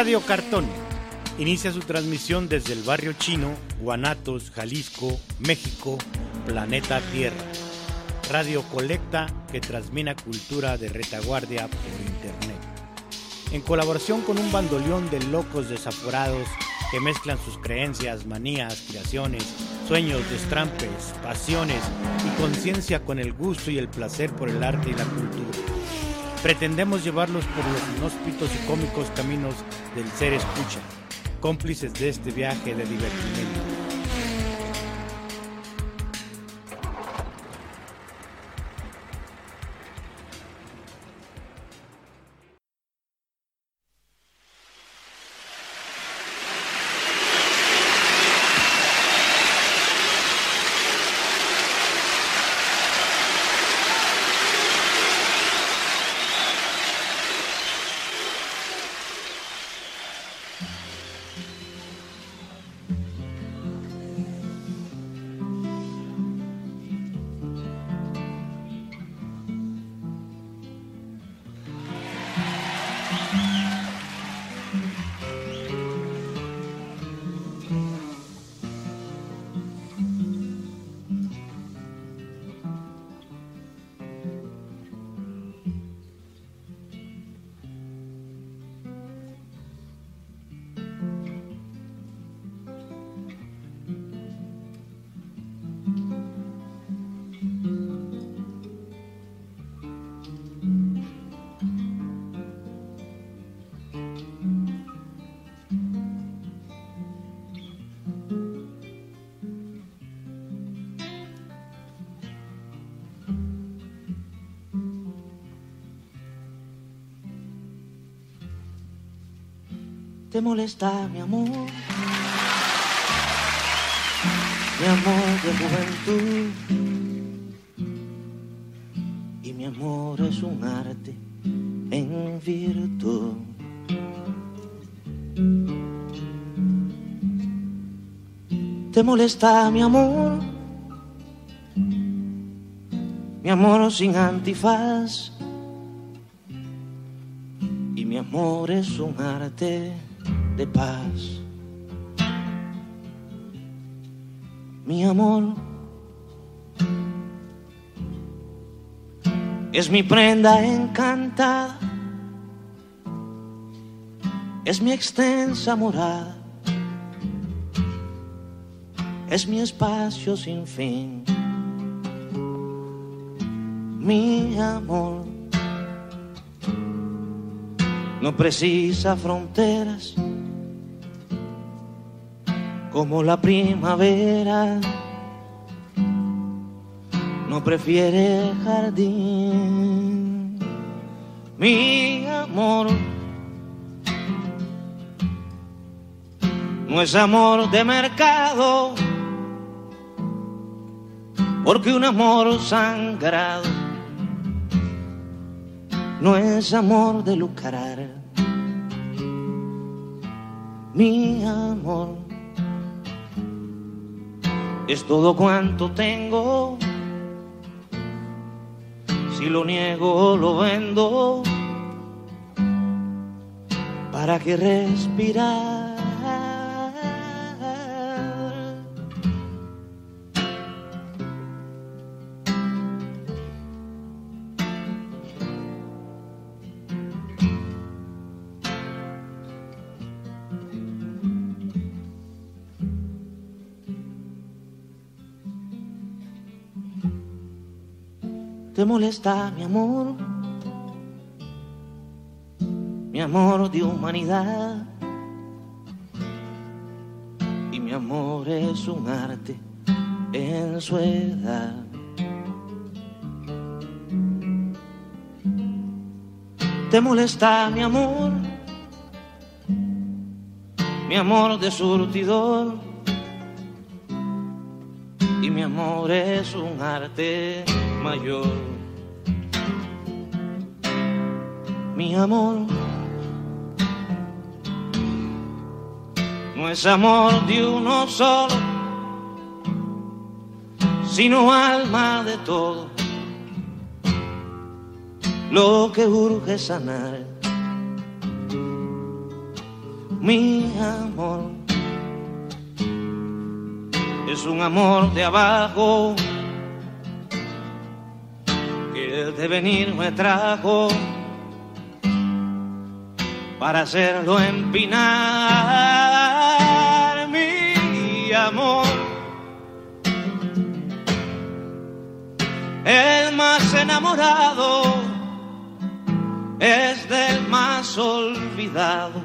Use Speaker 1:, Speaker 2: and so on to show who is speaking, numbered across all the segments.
Speaker 1: Radio Cartón inicia su transmisión desde el barrio chino, Guanatos, Jalisco, México, planeta Tierra. Radio Colecta que transmina cultura de retaguardia por internet. En colaboración con un bandoleón de locos desaforados que mezclan sus creencias, manías, aspiraciones, sueños, destrampes, pasiones y conciencia con el gusto y el placer por el arte y la cultura. Pretendemos llevarlos por los inhóspitos y cómicos caminos del ser escucha, cómplices de este viaje de divertimento.
Speaker 2: Te molesta mi amor, mi amor de juventud. Y mi amor es un arte en virtud. Te molesta mi amor, mi amor sin antifaz. Y mi amor es un arte de paz. Mi amor es mi prenda encantada, es mi extensa morada, es mi espacio sin fin. Mi amor no precisa fronteras como la primavera. No prefiere jardín, mi amor. No es amor de mercado, porque un amor sangrado no es amor de lucrar. Mi amor es todo cuanto tengo. Si lo niego, lo vendo. ¿Para que respirar? Te molesta mi amor, mi amor de humanidad. Y mi amor es un arte en su edad. Te molesta mi amor, mi amor de surtidor. Y mi amor es un arte mayor. mi amor. No es amor de uno solo, sino alma de todo. Lo que urge sanar mi amor. Es un amor de abajo que el devenir me trajo para hacerlo empinar mi amor. El más enamorado es del más olvidado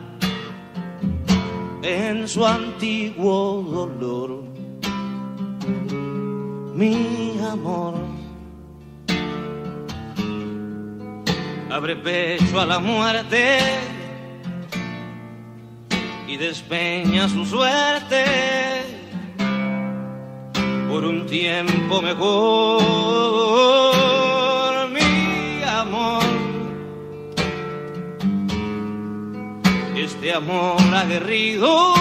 Speaker 2: en su antiguo dolor. Mi amor abre pecho a la muerte y despeña su suerte por un tiempo mejor, mi amor. Este amor aguerrido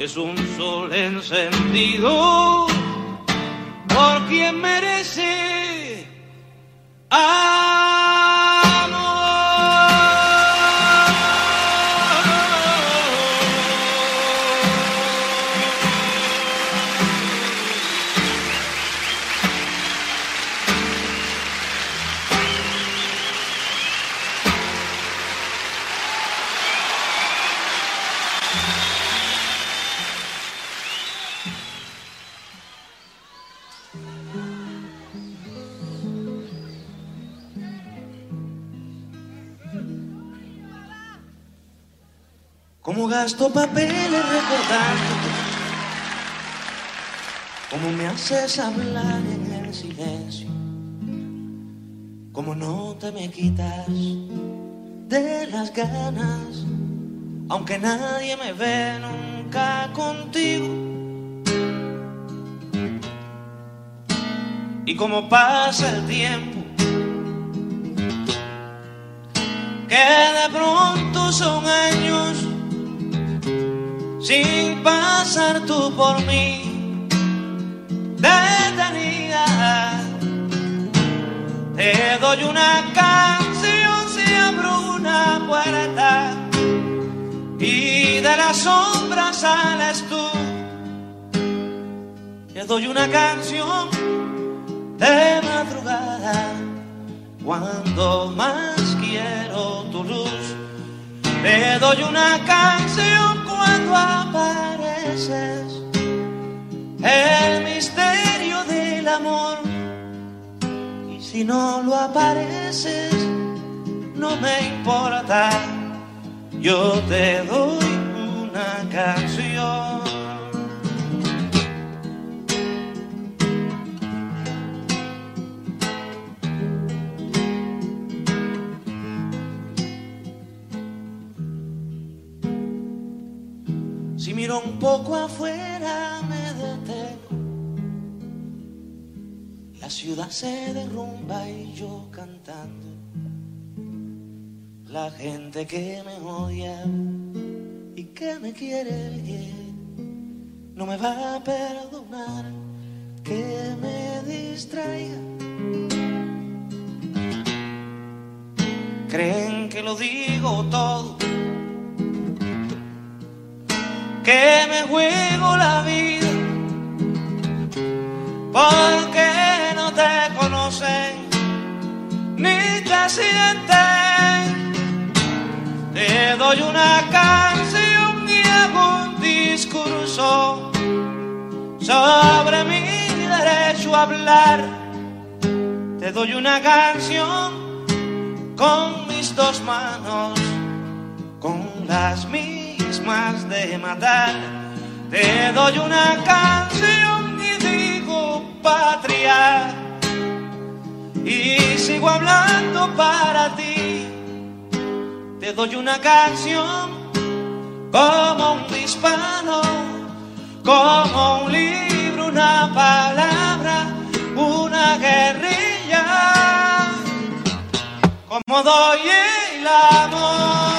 Speaker 2: es un sol encendido por quien merece. I Como gasto papeles recordándote, como me haces hablar en el silencio, como no te me quitas de las ganas, aunque nadie me ve nunca contigo. Y como pasa el tiempo, que de pronto son años sin pasar tú por mí detenida. Te doy una canción si abro una puerta y de la sombra sales tú. Te doy una canción de madrugada cuando más quiero tu luz. Te doy una canción apareces, el misterio del amor. Y si no lo apareces, no me importa, yo te doy una canción. Un poco afuera me detengo. La ciudad se derrumba y yo cantando. La gente que me odia y que me quiere bien no me va a perdonar que me distraiga. Creen que lo digo todo que me juego la vida porque no te conocen ni te sienten. Te doy una canción y hago un discurso sobre mi derecho a hablar. Te doy una canción con mis dos manos, con las mías más de matar. Te doy una canción y digo patria. Y sigo hablando para ti. Te doy una canción como un disparo, como un libro, una palabra, una guerrilla. Como doy el amor.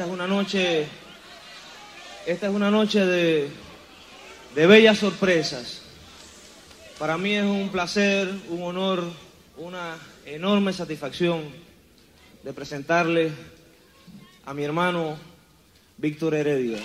Speaker 2: Esta es una noche
Speaker 3: Esta es una noche de, de bellas sorpresas. Para mí es un placer, un honor, una enorme satisfacción de presentarle a mi hermano Víctor Heredia.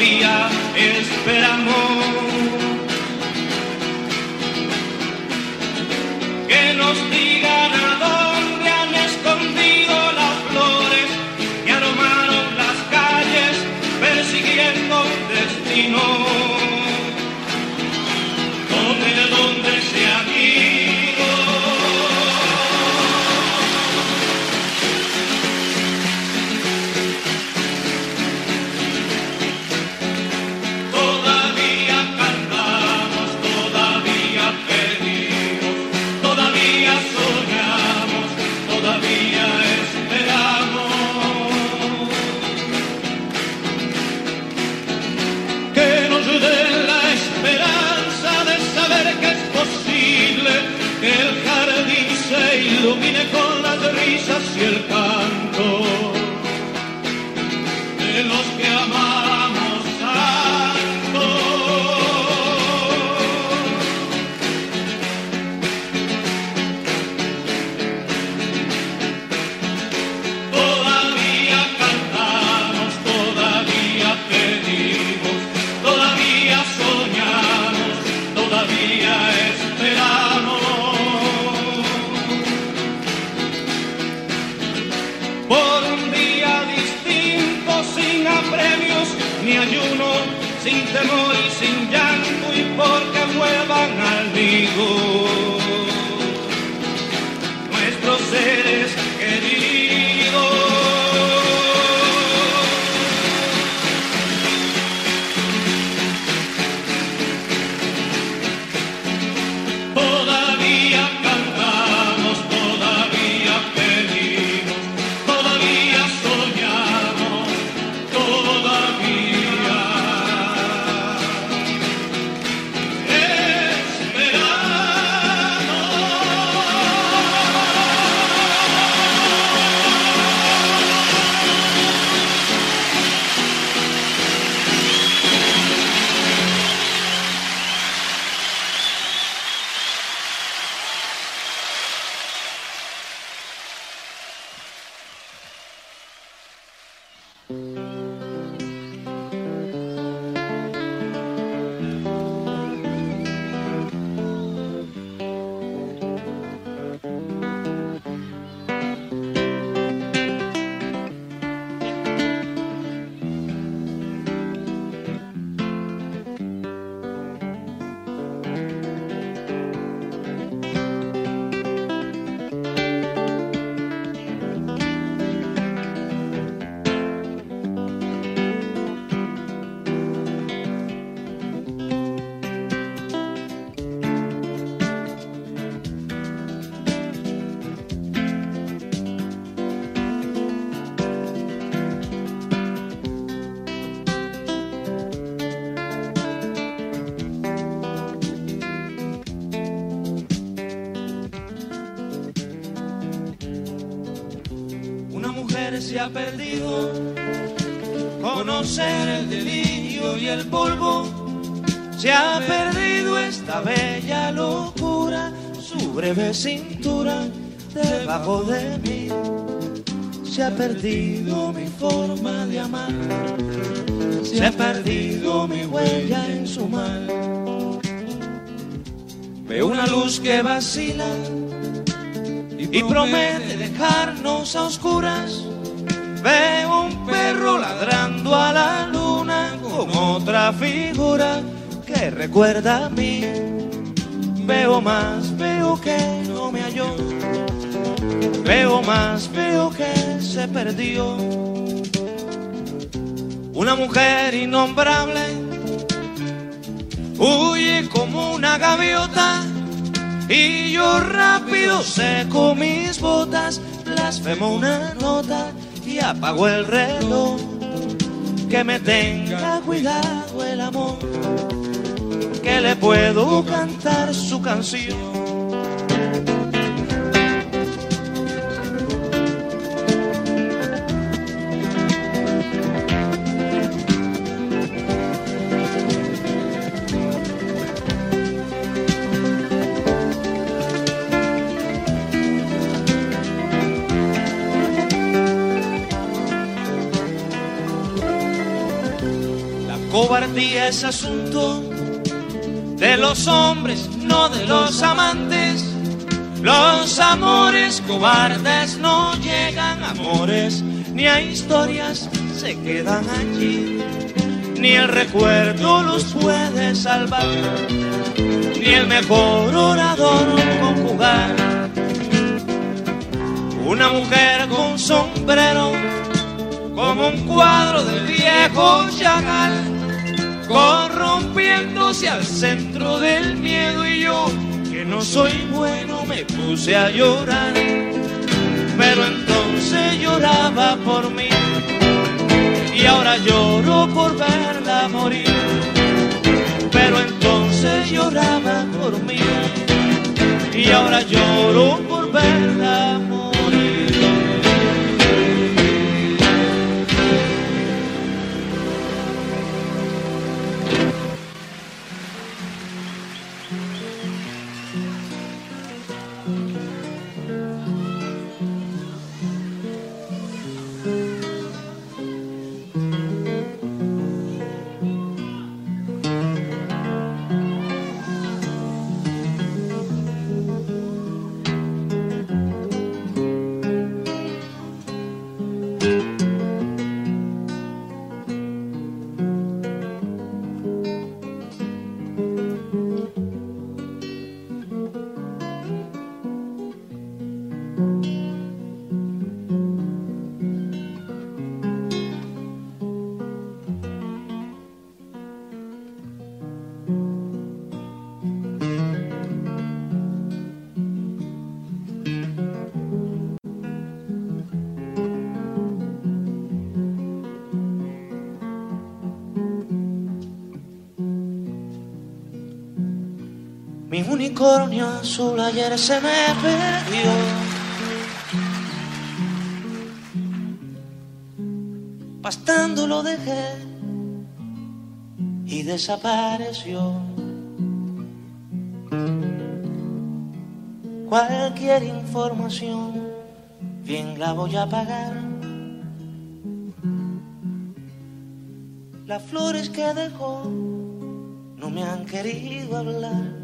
Speaker 2: esperamos. Senhor. Luz que vacila y promete dejarnos a oscuras. Veo un perro ladrando a la luna con otra figura que recuerda a mí. Veo más, veo que no me halló. Veo más, veo que se perdió. Una mujer innombrable huye como una gaviota y yo rápido seco mis botas, blasfemo una nota y apago el reloj. Que me tenga cuidado el amor, que le puedo cantar su canción. Es asunto de los hombres, no de los amantes. Los amores cobardes no llegan a amores, ni a historias se quedan allí. Ni el recuerdo los puede salvar, ni el mejor orador conjugar. Una mujer con sombrero, como un cuadro del viejo Chagall corrompiéndose al centro del miedo y yo, que no soy bueno, me puse a llorar. Pero entonces lloraba por mí y ahora lloro por verla morir. Pero entonces lloraba por mí y ahora lloro por verla morir. Unicornio azul ayer se me perdió. Pastando lo dejé y desapareció. Cualquier información, bien la voy a pagar. Las flores que dejó no me han querido hablar.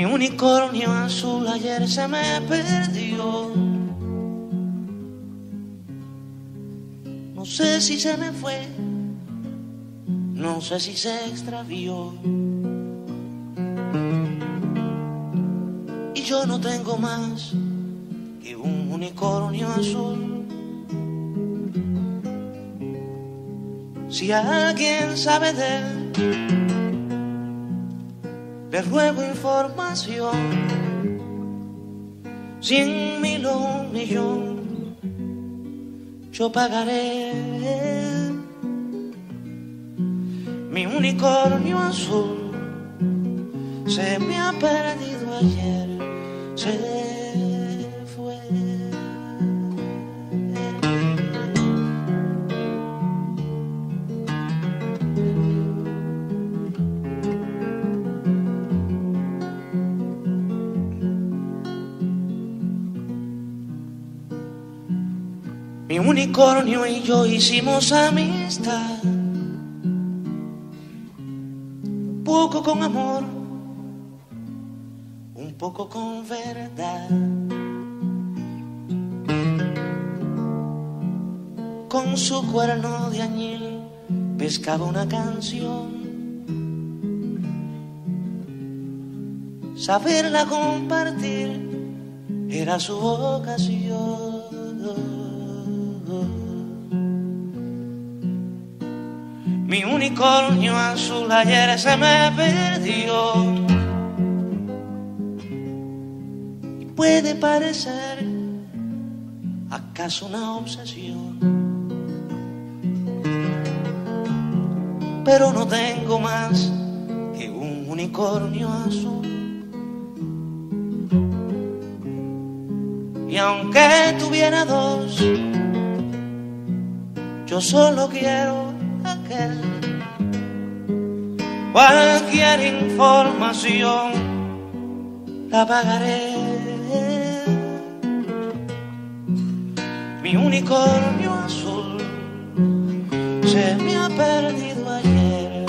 Speaker 2: Mi unicornio azul ayer se me perdió. No sé si se me fue, no sé si se extravió. Y yo no tengo más que un unicornio azul. Si alguien sabe de él, le ruego información. Cien mil o un millón, yo pagaré. Mi unicornio azul se me ha perdido ayer, se unicornio y yo hicimos amistad. poco con amor, un poco con verdad. Con su cuerno de añil pescaba una canción. Saberla compartir era su vocación. Unicornio azul ayer se me perdió. Y puede parecer acaso una obsesión. Pero no tengo más que un unicornio azul. Y aunque tuviera dos, yo solo quiero Cualquier información la pagaré. Mi unicornio azul se me ha perdido ayer.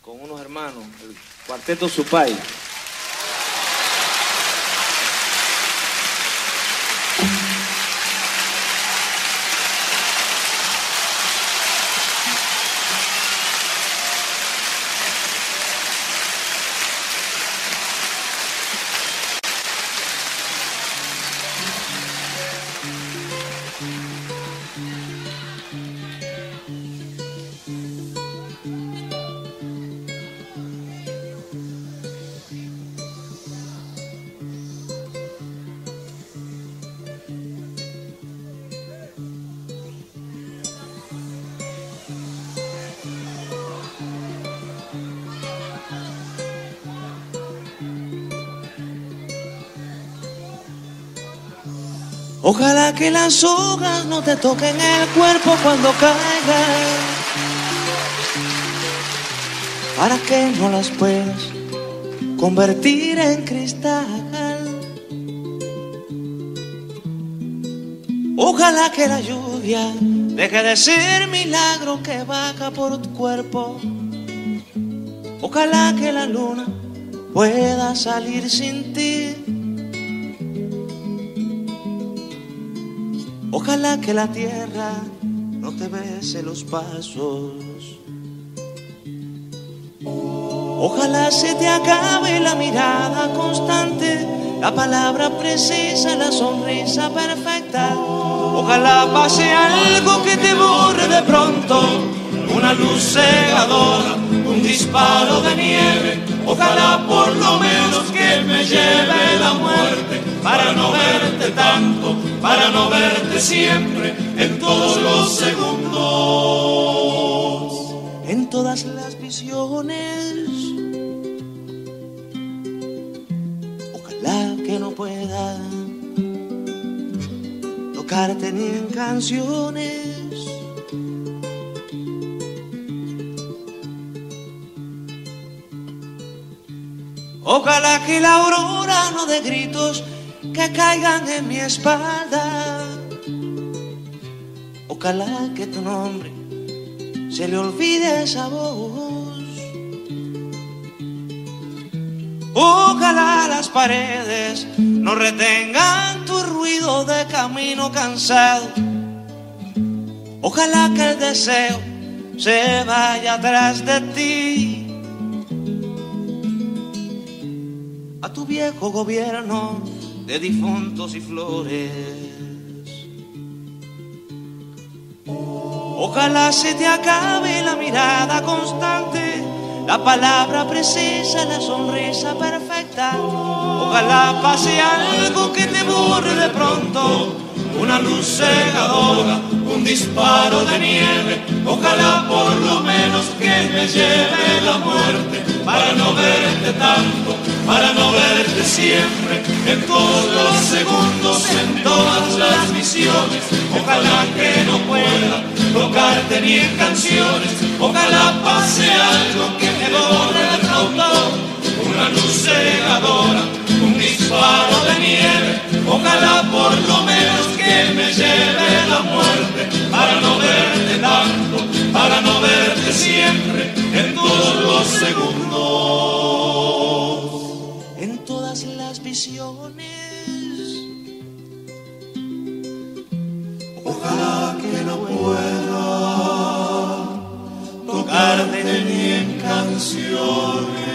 Speaker 3: Con unos hermanos, el Cuarteto Supay.
Speaker 2: Ojalá que las hojas no te toquen el cuerpo cuando caigan, para que no las puedas convertir en cristal. Ojalá que la lluvia deje de ser milagro que baja por tu cuerpo. Ojalá que la luna pueda salir sin ti. Ojalá que la tierra no te bese los pasos. Ojalá se te acabe la mirada constante, la palabra precisa, la sonrisa perfecta. Ojalá pase algo que te borre de pronto, una luz cegadora, un disparo de nieve. Ojalá por lo menos que me lleve la muerte para no verte tanto para no verte siempre en todos los segundos, en todas las visiones. Ojalá que no pueda tocarte ni en canciones. Ojalá que la aurora no dé gritos que caigan en mi espalda. Ojalá que tu nombre se le olvide esa voz. Ojalá las paredes no retengan tu ruido de camino cansado. Ojalá que el deseo se vaya atrás de ti. A tu viejo gobierno de difuntos y flores. Ojalá se te acabe la mirada constante, la palabra precisa, la sonrisa perfecta. Ojalá pase algo que te borre de pronto, una luz cegadora, un disparo de nieve, ojalá por lo menos que me lleve la muerte, para no verte tanto, para no verte siempre, en todos los segundos, en todas las visiones, ojalá que no pueda tocarte ni en canciones, ojalá pase algo que me borre el autor, una luz cegadora, un disparo de nieve, ojalá por lo menos que me lleve la muerte, para no verte tanto, para no verte siempre, en todos los segundos, en todas las visiones. Ojalá que no pueda tocarte ni en canciones.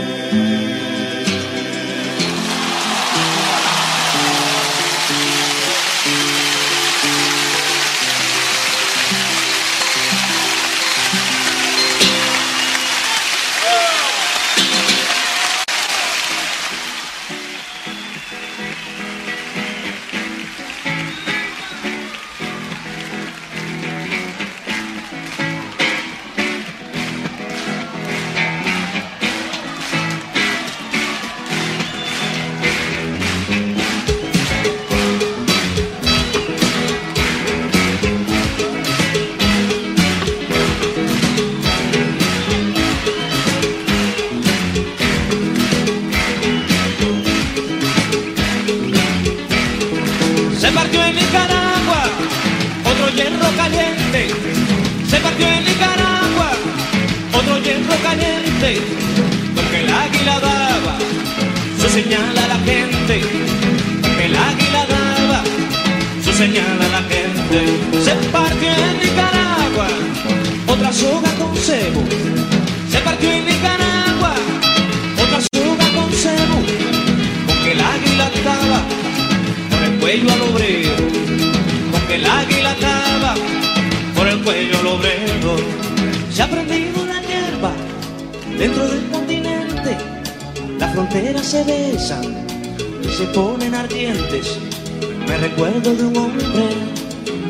Speaker 3: Me recuerdo de un hombre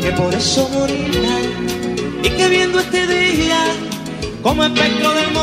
Speaker 3: que por eso moría. Y que viendo este día como espectro del monte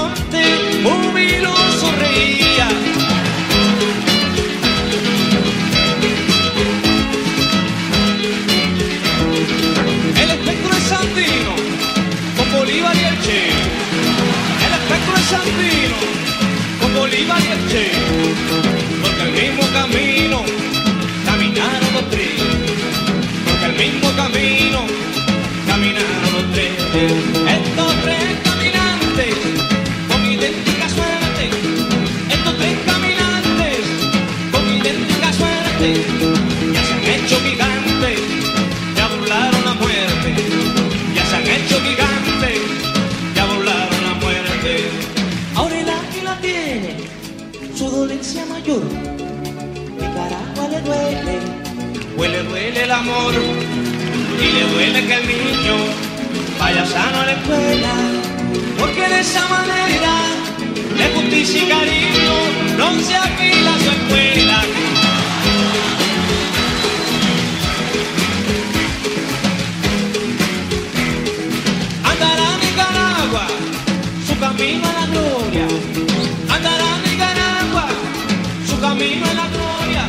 Speaker 3: de justicia y cariño, no se afila su escuela. Andará Nicaragua, su camino a la gloria. Andará Nicaragua, su camino a la gloria.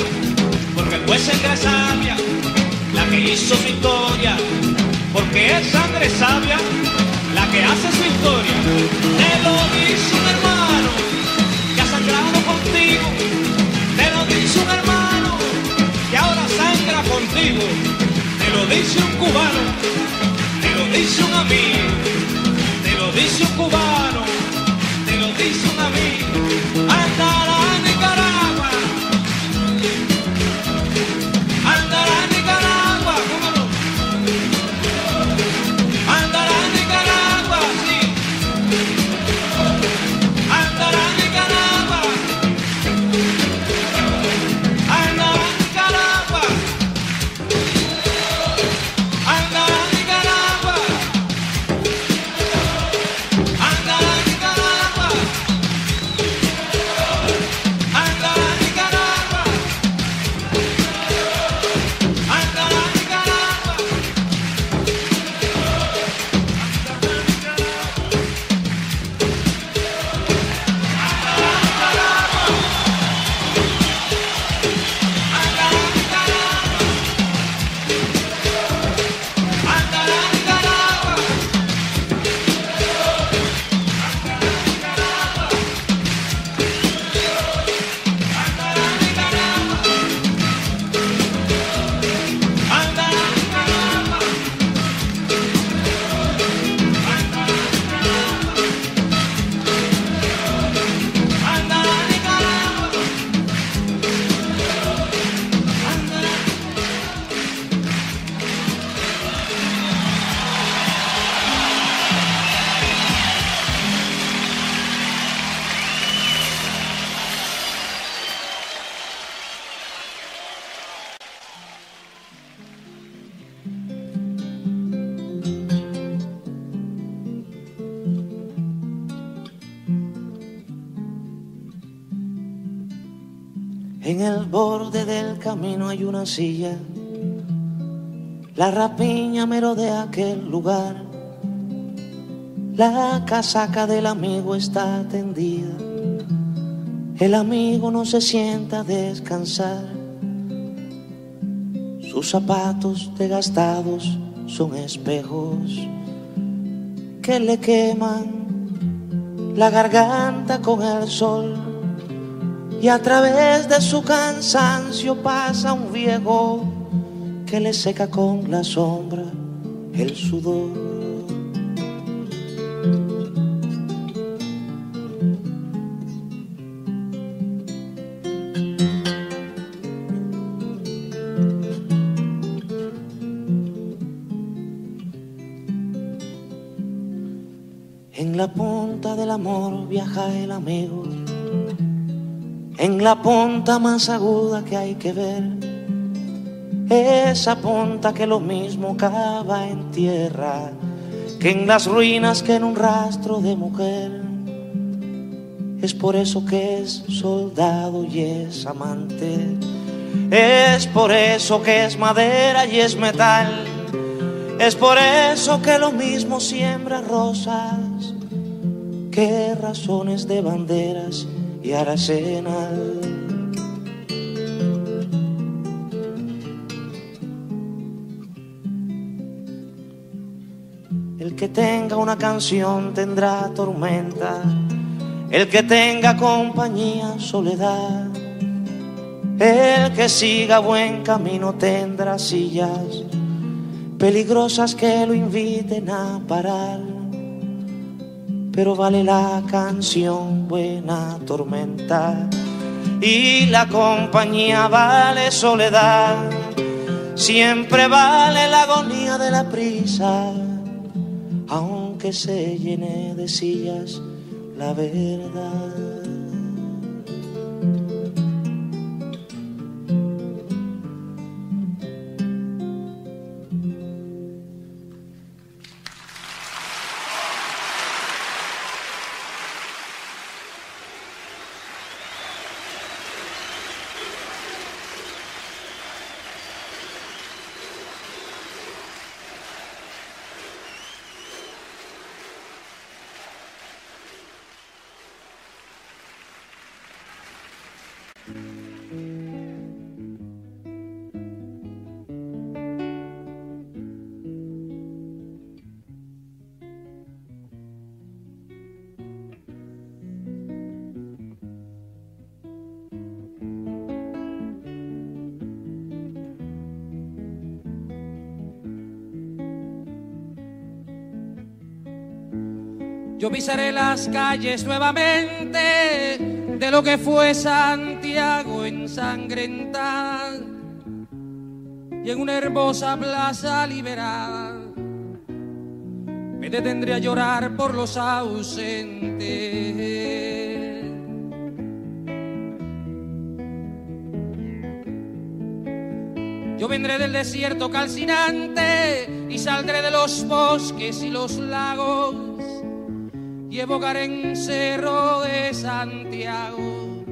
Speaker 3: Porque fue sangre sabia la que hizo su historia. Porque es sangre sabia la que hace su historia. Te lo dice Te lo dice un cubano te lo dice un amigo, te lo dice un cubano, te lo dice un amigo. Andará
Speaker 2: En el borde del camino hay una silla. La rapiña merodea aquel lugar. La casaca del amigo está tendida. El amigo no se sienta a descansar. Sus zapatos desgastados son espejos que le queman la garganta con el sol. Y a través de su cansancio pasa un viejo que le seca con la sombra el sudor. la punta del amor viaja el amigo, en la punta más aguda que hay que ver, esa punta que lo mismo cava en tierra, que en las ruinas que en un rastro de mujer. Es por eso que es soldado y es amante, es por eso que es madera y es metal. Es por eso que lo mismo siembra rosas qué razones de banderas El que tenga una canción tendrá tormenta, el que tenga compañía soledad, el que siga buen camino tendrá sillas peligrosas que lo inviten a parar pero vale la canción buena tormenta y la compañía vale soledad, siempre vale la agonía de la prisa, aunque se llene de sillas la verdad.
Speaker 4: Pisaré las calles nuevamente de lo que fue Santiago ensangrentada y en una hermosa plaza liberada me detendré a llorar por los ausentes. Yo vendré del desierto calcinante y saldré de los bosques y los lagos y evocar en Cerro de Santiago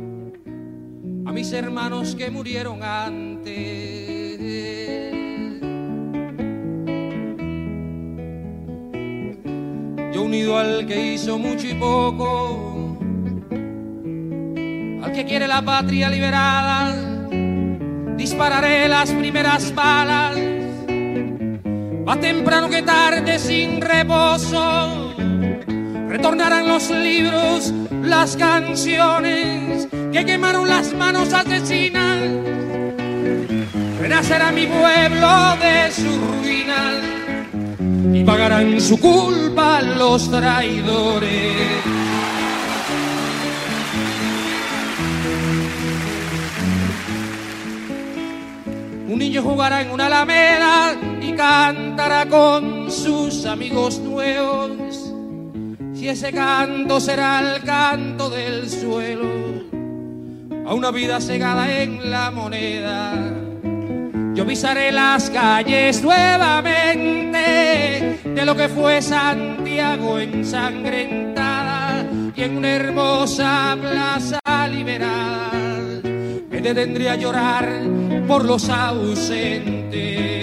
Speaker 4: a mis hermanos que murieron antes. Yo unido al que hizo mucho y poco, al que quiere la patria liberada, dispararé las primeras balas, va temprano que tarde sin reposo retornarán los libros, las canciones que quemaron las manos asesinas. Renacerá mi pueblo de su ruina y pagarán su culpa los traidores. Un niño jugará en una alameda y cantará con sus amigos nuevos si ese canto será el canto del suelo, a una vida cegada en la moneda. Yo pisaré las calles nuevamente de lo que fue Santiago ensangrentada y en una hermosa plaza liberada me detendré a llorar por los ausentes.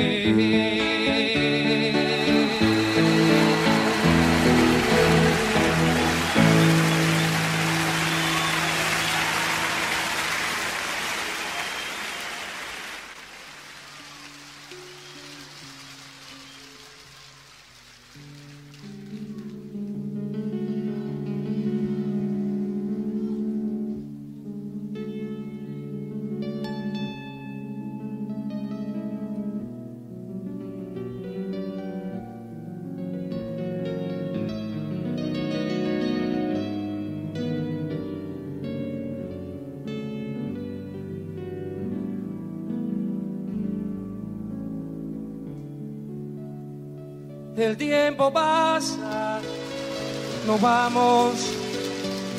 Speaker 4: Tiempo pasa, nos vamos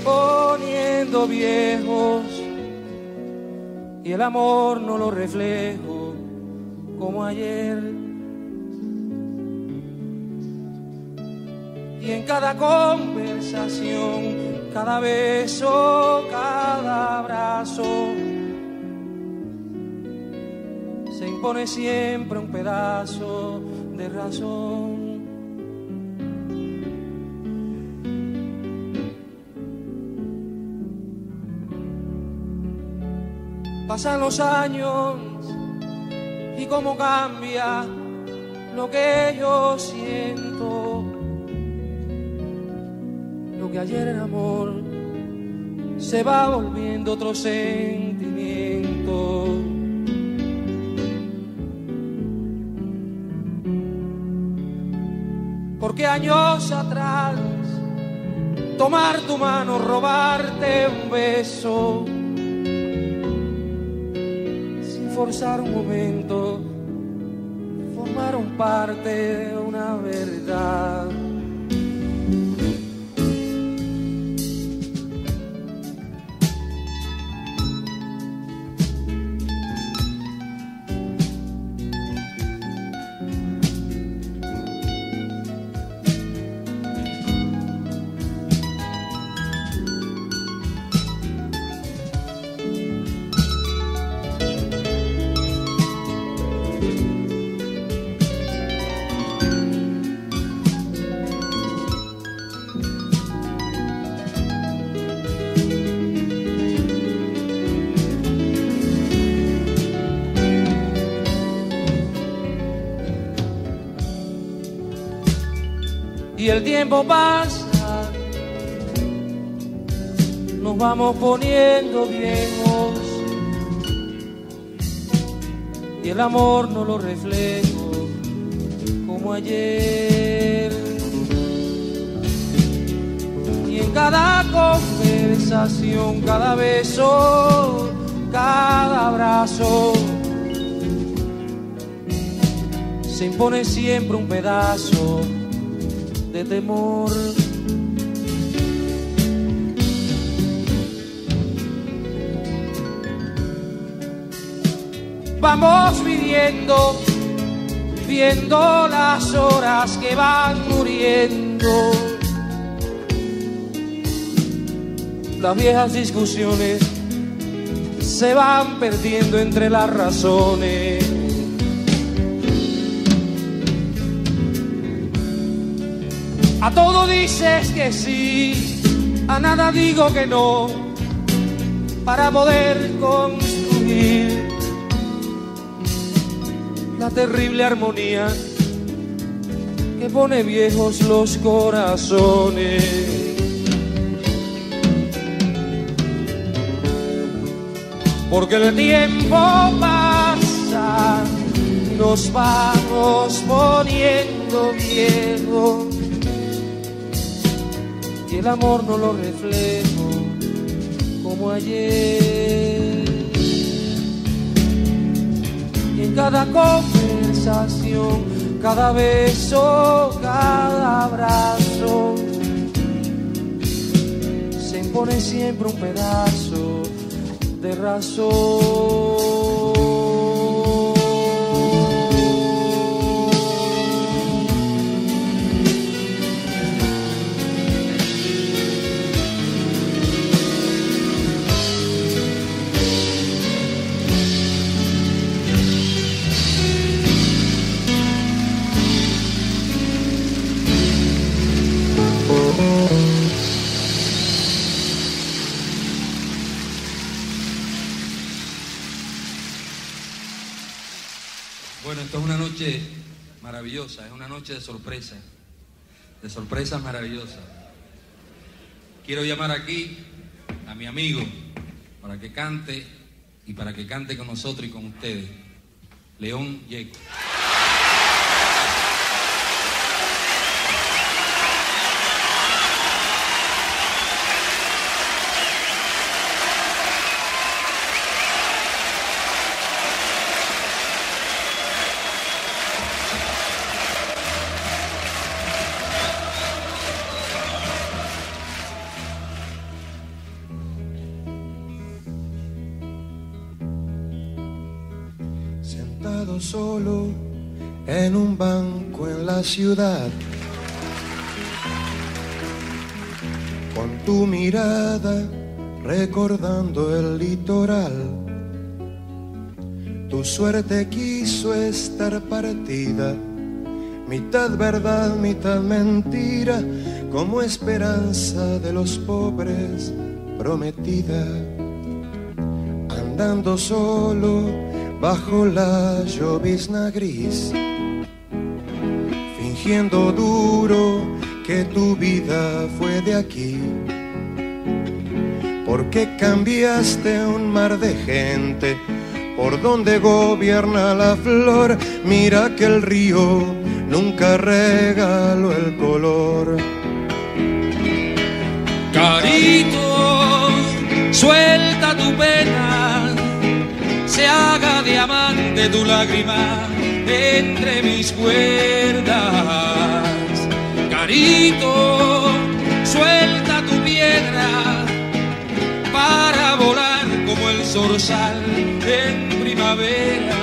Speaker 4: poniendo viejos y el amor no lo reflejo como ayer. Y en cada conversación, cada beso, cada abrazo, se impone siempre un pedazo de razón. Pasan los años y cómo cambia lo que yo siento. Lo que ayer era amor se va volviendo otro sentimiento. Porque años atrás tomar tu mano, robarte un beso forzar un momento, formaron parte de una verdad. Tiempo pasa, nos vamos poniendo viejos. Y el amor no lo reflejo como ayer. Y en cada conversación, cada beso, cada abrazo, se impone siempre un pedazo de temor. Vamos viviendo, viendo las horas que van muriendo. Las viejas discusiones se van perdiendo entre las razones. A todo dices que sí, a nada digo que no, para poder construir la terrible armonía que pone viejos los corazones. Porque el tiempo pasa, nos vamos poniendo viejos el amor no lo reflejo como ayer. Y en cada conversación, cada beso, cada abrazo, se impone siempre un pedazo de razón.
Speaker 5: Maravillosa, es una noche de sorpresa, de sorpresas maravillosas. Quiero llamar aquí a mi amigo para que cante y para que cante con nosotros y con ustedes, León Yeco.
Speaker 6: Un banco en la ciudad. Con tu mirada recordando el litoral. Tu suerte quiso estar partida, mitad verdad, mitad mentira, como esperanza de los pobres prometida. Andando solo bajo la llovizna gris, fingiendo duro que tu vida fue de aquí. Porque cambiaste un mar de gente por donde gobierna la flor. Mira que el río nunca regaló el color.
Speaker 4: Carito, suelta tu pena se haga diamante tu lágrima entre mis cuerdas. Carito, suelta tu piedra para volar como el zorzal en primavera.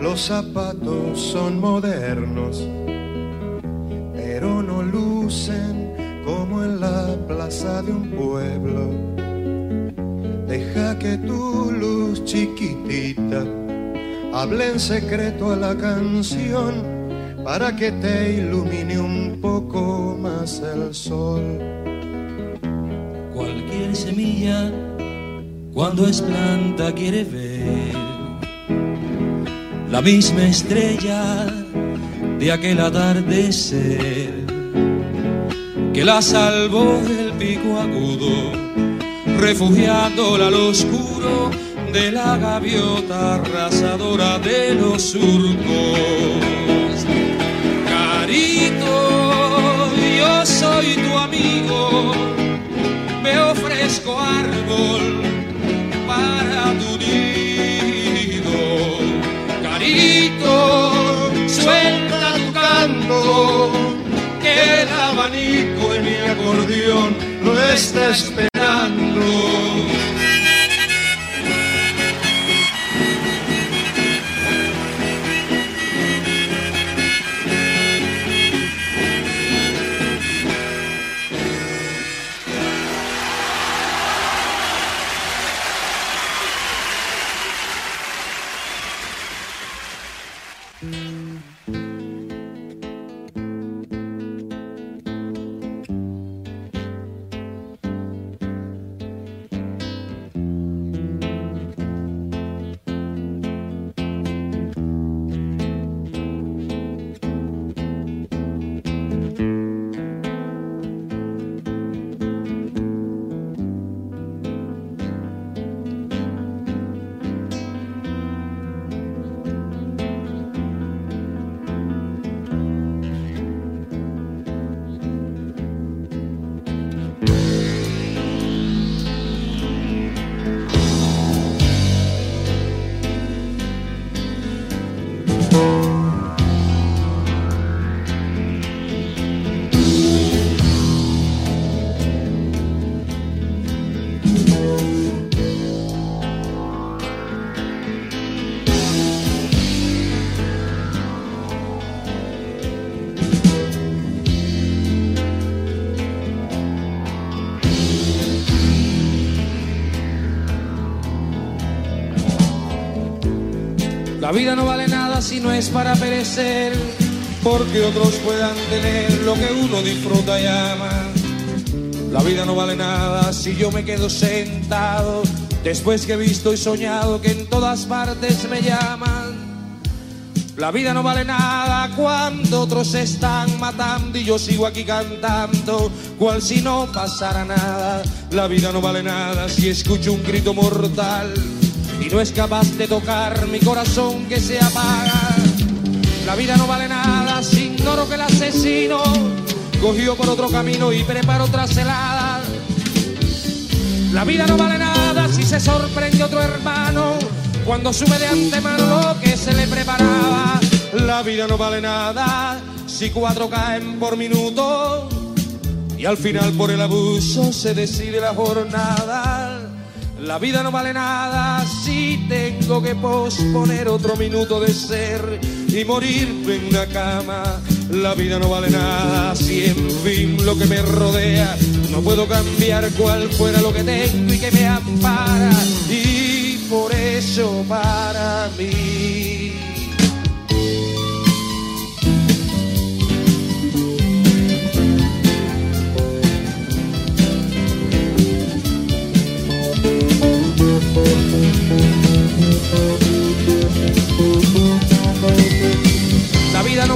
Speaker 6: Los zapatos son modernos, pero no lucen como en la plaza de un pueblo. Deja que tu luz chiquitita hable en secreto a la canción para que te ilumine un poco más el sol.
Speaker 7: Cualquier semilla, cuando es planta, quiere ver misma estrella de aquel atardecer que la salvó del pico agudo, refugiándola al oscuro de la gaviota arrasadora de los surcos. Carito, yo soy tu amigo, me ofrezco árbol para lo está esperando.
Speaker 4: La vida no vale nada si no es para perecer, porque otros puedan tener lo que uno disfruta y ama. La vida no vale nada si yo me quedo sentado después que he visto y soñado que en todas partes me llaman. La vida no vale nada cuando otros se están matando y yo sigo aquí cantando, cual si no pasara nada. La vida no vale nada si escucho un grito mortal y no es capaz de tocar mi corazón que se apaga. La vida no vale nada si ignoro que el asesino cogió por otro camino y preparó otra celada. La vida no vale nada si se sorprende otro hermano cuando sube de antemano lo que se le preparaba. La vida no vale nada si cuatro caen por minuto y al final por el abuso se decide la jornada. La vida no vale nada si tengo que posponer otro minuto de ser y morirme en una cama. La vida no vale nada si en fin lo que me rodea no puedo cambiar cual fuera lo que tengo y que me ampara. Y por eso para mí.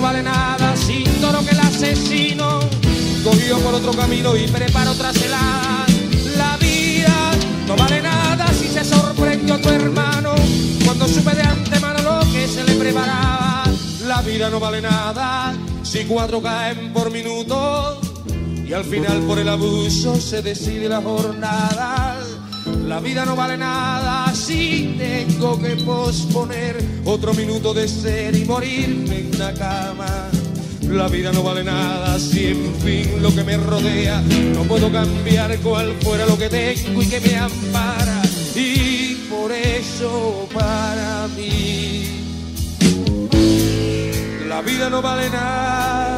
Speaker 4: Vale nada sin todo que el asesino cogió por otro camino y prepara otra celada. La vida no vale nada si se sorprende otro hermano cuando supe de antemano lo que se le preparaba. La vida no vale nada si cuatro caen por minuto y al final por el abuso se decide la jornada. La vida no vale nada si tengo que posponer otro minuto de ser y morirme en una cama. La vida no vale nada si en fin lo que me rodea no puedo cambiar cual fuera lo que tengo y que me ampara. Y por eso para mí la vida no vale nada.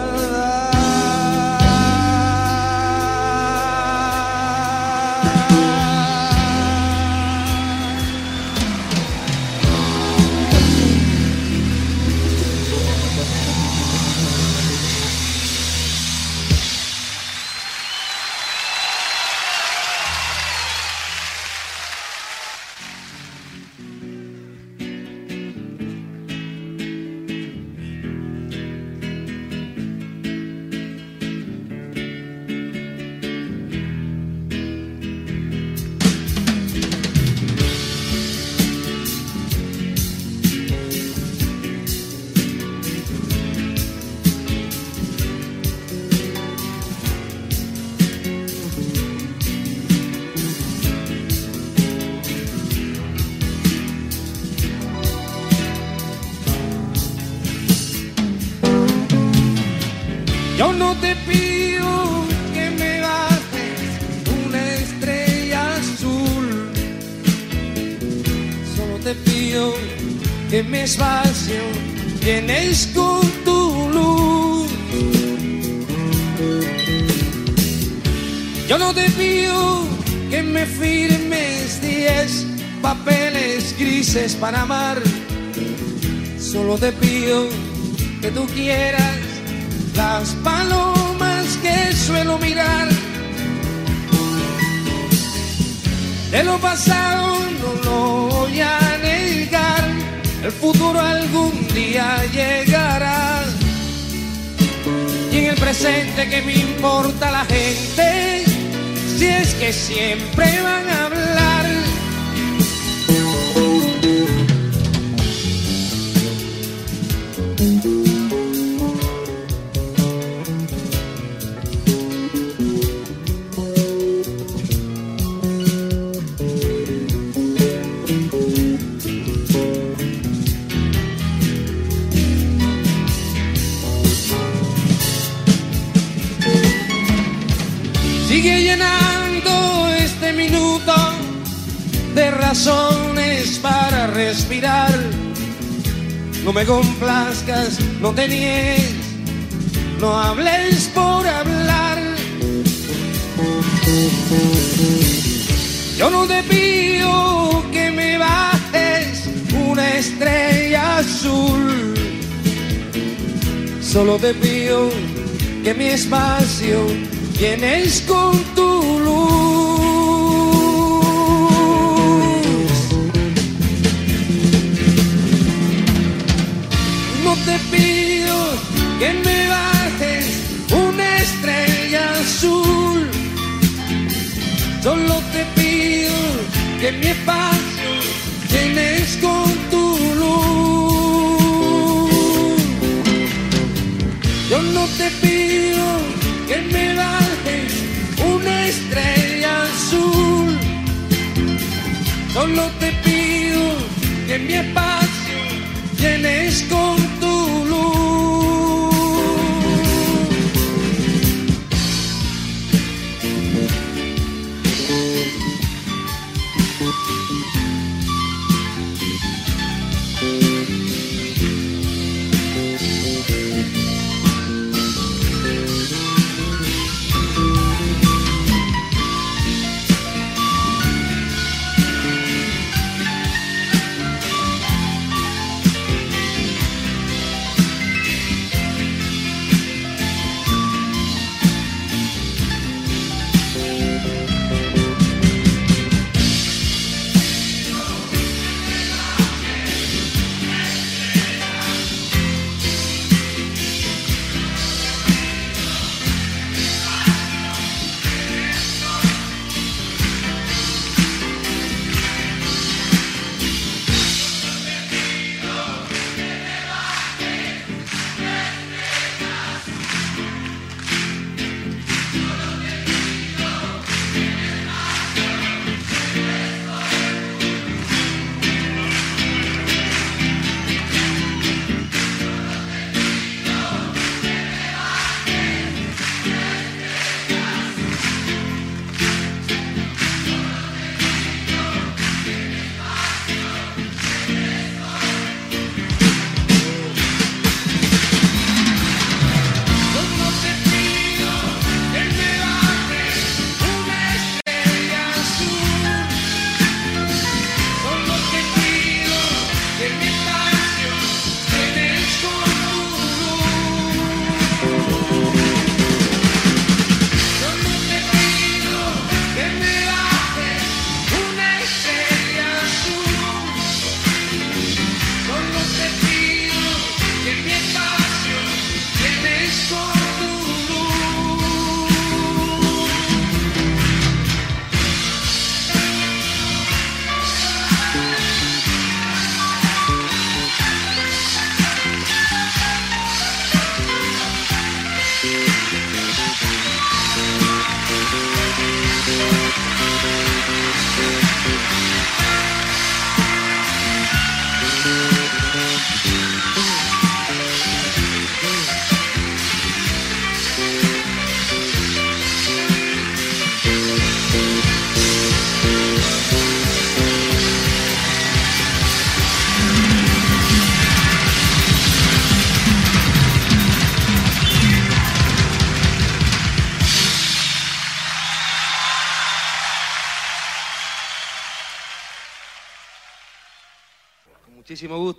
Speaker 4: Grises para amar, solo te pido que tú quieras las palomas que suelo mirar. De lo pasado no lo voy a negar, el futuro algún día llegará. Y en el presente que me importa la gente, si es que siempre van a hablar. No me complazcas, no te no hables por hablar. Yo no te pido que me bajes una estrella azul. Solo te pido que mi espacio llenes con tu luz. Te pido que me bajes una estrella azul. Solo te pido que mi espacio llenes con tu luz. Yo no te pido que me bajes una estrella azul. Solo te pido que mi espacio llenes con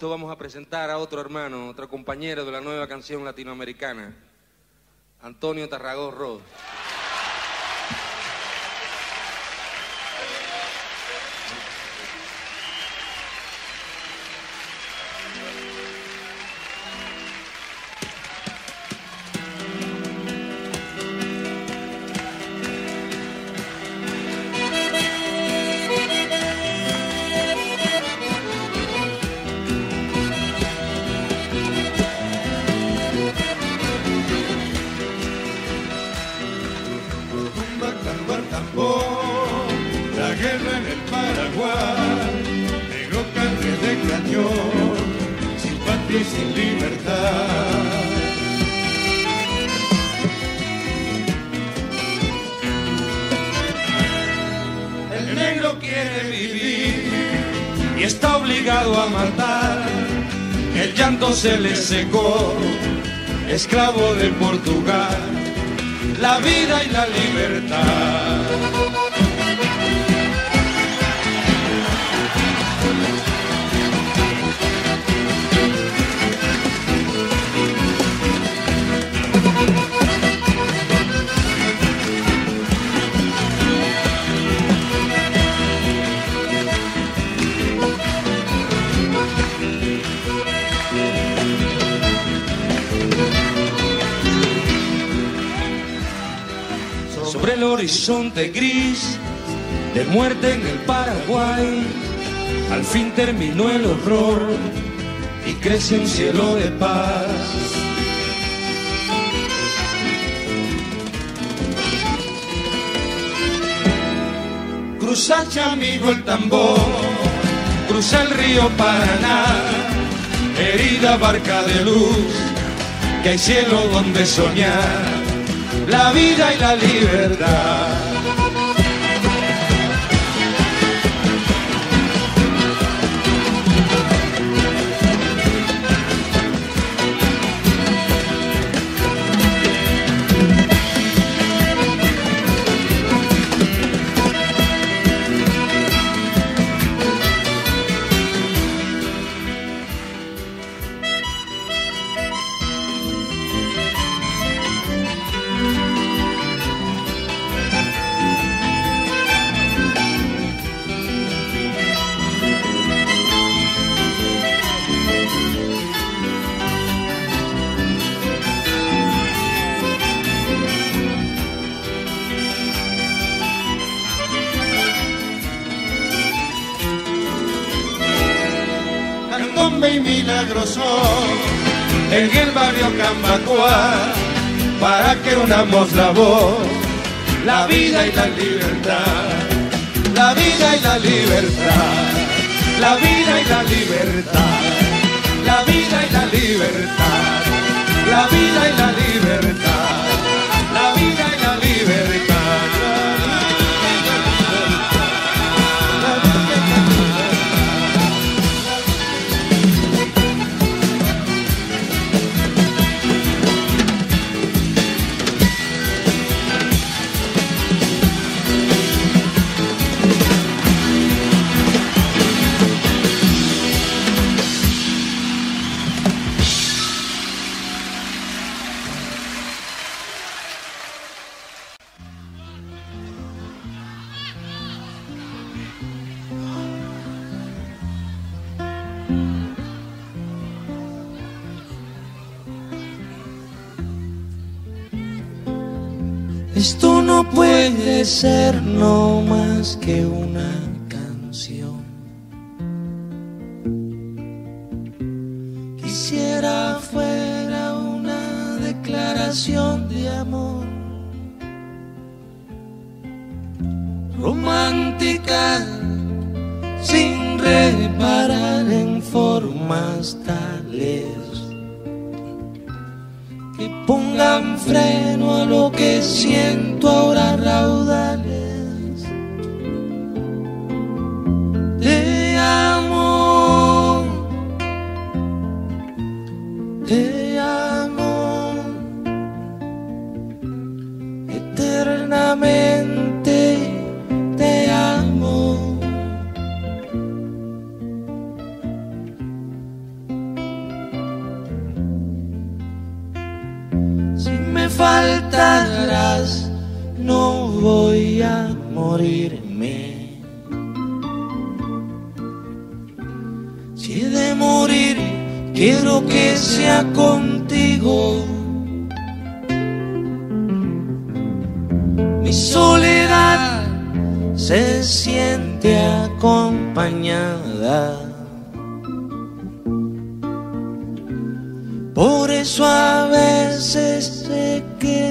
Speaker 5: vamos a presentar a otro hermano, otro compañero de la nueva canción latinoamericana, Antonio Tarragó Ross.
Speaker 7: Paraguay, negro carne de cañón, sin patria y sin libertad. El negro quiere vivir y está obligado a matar. El llanto se le secó, esclavo de Portugal la vida y la libertad. El horizonte gris de muerte en el Paraguay. Al fin terminó el horror y crece un cielo de paz. Cruza amigo el tambor, cruza el río Paraná, herida barca de luz, que hay cielo donde soñar, la vida y la libertad. En el barrio Cambacoa para que unamos la voz, la vida y la libertad, la vida y la libertad, la vida y la libertad, la vida y la libertad, la vida y la libertad,
Speaker 2: ser no más que una quiero que sea contigo. Mi soledad se siente acompañada. Por eso a veces sé que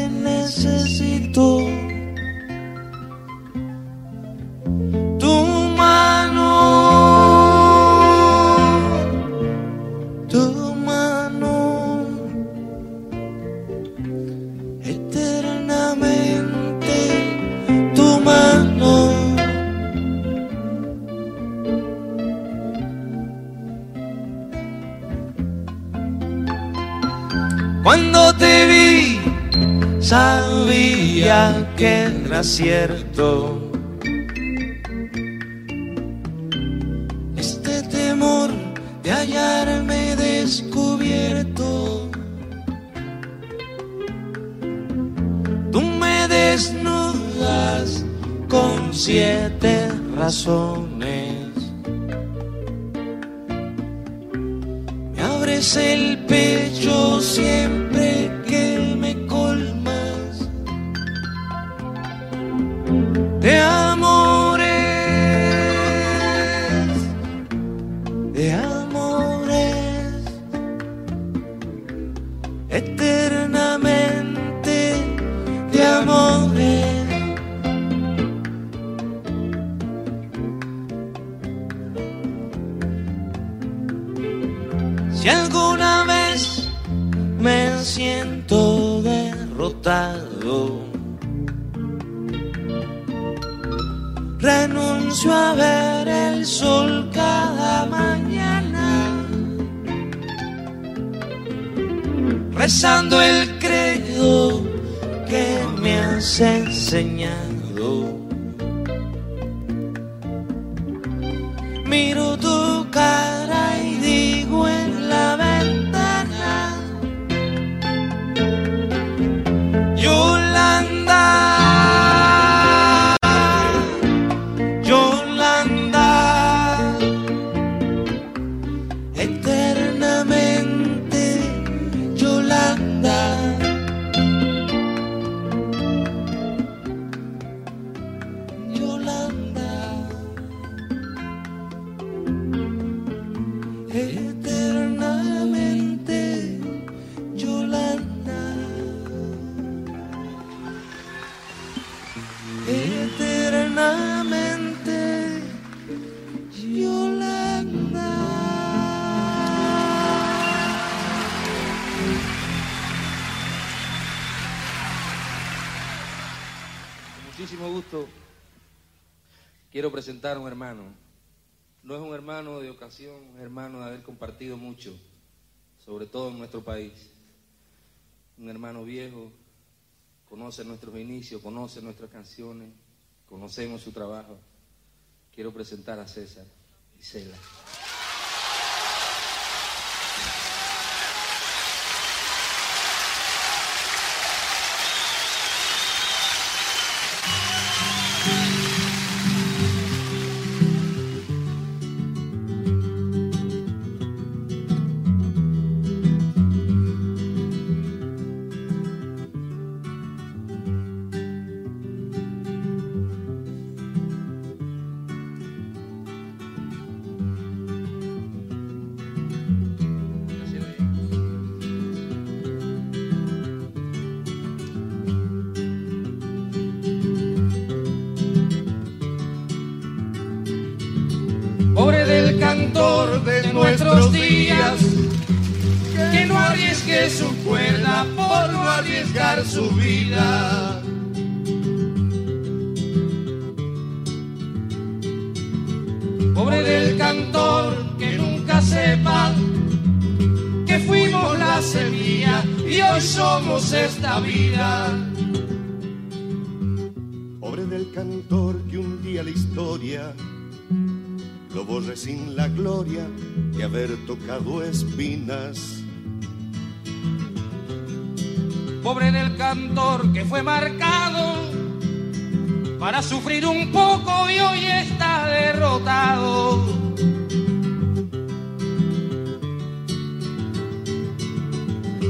Speaker 2: que era cierto. Este temor de hallarme descubierto. Tú me desnudas con siete razones. Miro tu
Speaker 5: quiero presentar a un hermano. No es un hermano de ocasión, un hermano de haber compartido mucho, sobre todo en nuestro país. Un hermano viejo, conoce nuestros inicios, conoce nuestras canciones, conocemos su trabajo. Quiero presentar a César Isela.
Speaker 4: Pobre Pobre del cantor que nunca sepa que fuimos la semilla y hoy somos esta vida.
Speaker 6: Pobre del cantor que un día la historia lo borre sin la gloria de haber tocado espinas.
Speaker 4: Pobre del cantor que fue marcado para sufrir un poco y hoy está derrotado.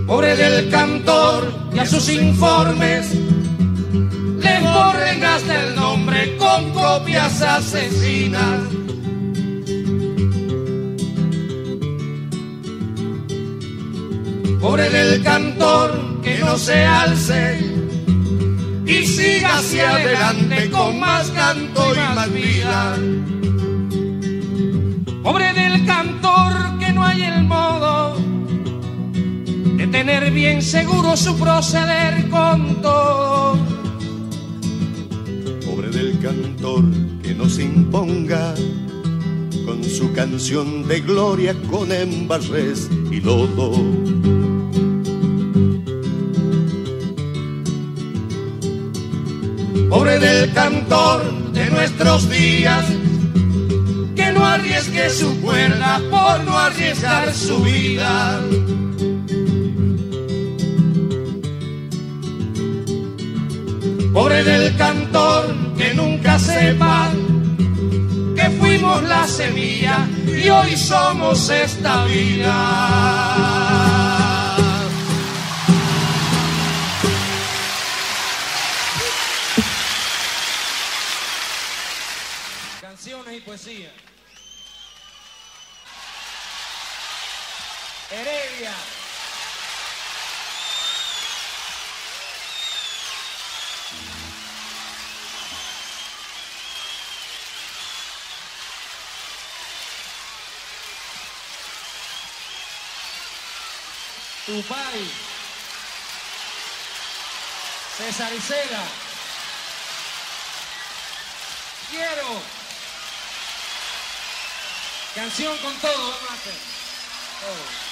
Speaker 4: Pobre del cantor que a sus informes le borren hasta el nombre con copias asesinas. Pobre del cantor que no se alce y siga hacia adelante con más canto y más vida. Pobre del cantor que no hay el modo de tener bien seguro su proceder con todo.
Speaker 6: Pobre del cantor que no se imponga con su canción de gloria con embarres y lodo.
Speaker 4: Pobre del cantor de nuestros días, que no arriesgue su cuerda por no arriesgar su vida. Pobre del cantor que nunca sepa que fuimos la semilla y hoy somos esta vida.
Speaker 3: Poesía. Heredia.
Speaker 4: Tupay, César Isela. Quiero. Canción con todo, vamos a hacer. Todo.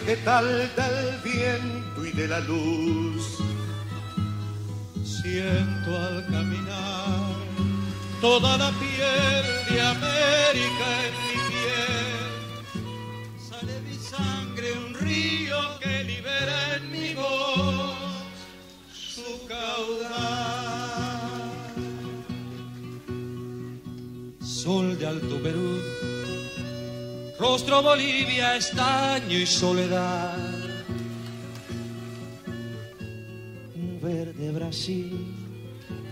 Speaker 6: Vegetal del viento y de la luz.
Speaker 3: Siento al caminar toda la piel rostro Bolivia, estaño y soledad.
Speaker 2: Un verde Brasil,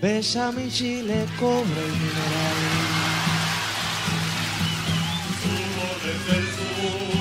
Speaker 2: besa mi Chile, cobre y mineral.
Speaker 6: Subo desde el sur